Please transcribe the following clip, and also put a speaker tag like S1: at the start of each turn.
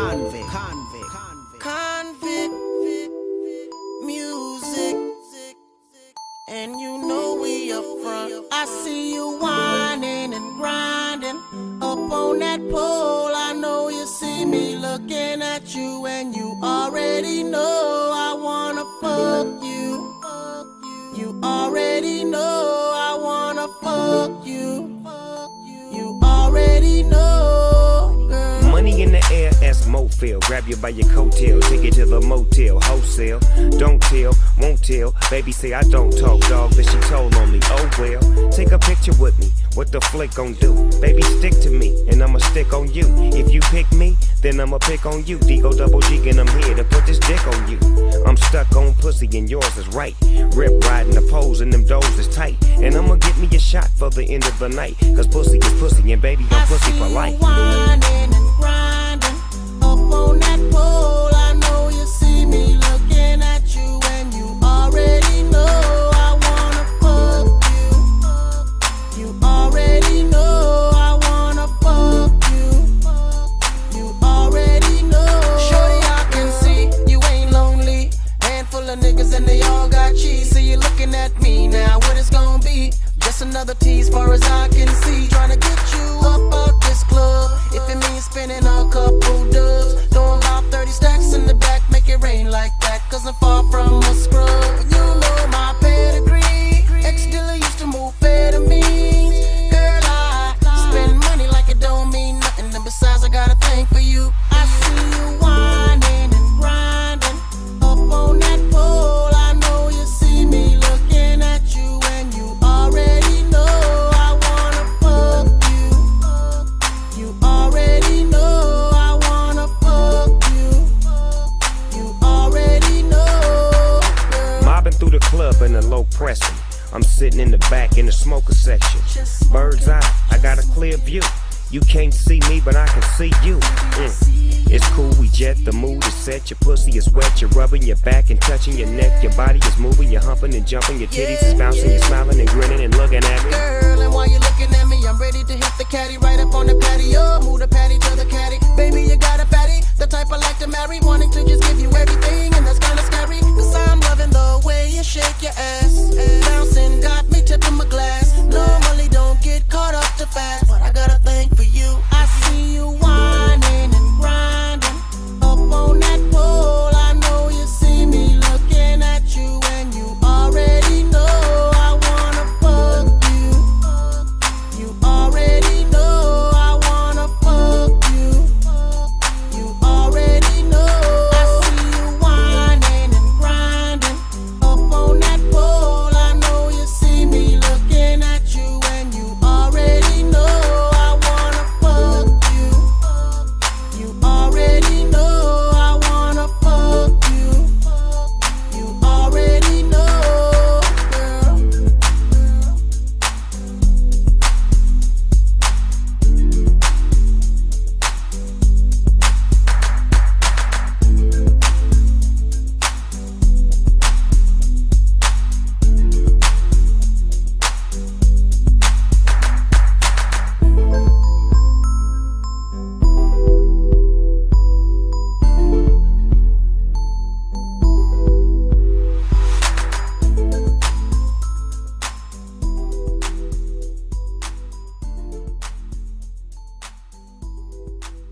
S1: Konvict, Konvict, Konvict, music. And you know we up front. I see you whining and grinding up on that pole. I know you see me looking at you, and you already know I wanna fuck you. You already know I wanna fuck you. You already know, girl.
S2: Money in the air, Mofil. Grab you by your coattail, take you to the motel, wholesale. Don't tell, won't tell. Baby say I don't talk, dog, but she told on me. Oh well, take a picture with me. What the flick gon' do? Baby, stick to me, and I'ma stick on you. If you pick me, then I'ma pick on you. Digo double G, and I'm here to put this dick on you. I'm stuck on pussy, and yours is right. Rip riding the pose, and them doors is tight. And I'ma get me a shot for the end of the night. Cause pussy is pussy, and baby, I'm pussy for life.
S1: They all got cheese. So you're looking at me now. What it's gonna be? Just another tease, far as I can see. Trying to get you up out this
S2: through the club in a low pressing. I'm sitting in the back in the smoker section. Bird's eye, I got a clear view. You can't see me, but I can see you. Mm. It's cool, we jet, the mood is set. Your pussy is wet, you're rubbing your back and touching your neck. Your body is moving, you're humping and jumping. Your titties is bouncing, you're smiling and grinning and looking at me.
S1: Girl, and while you're looking at me, I'm ready to hit the caddy your ass.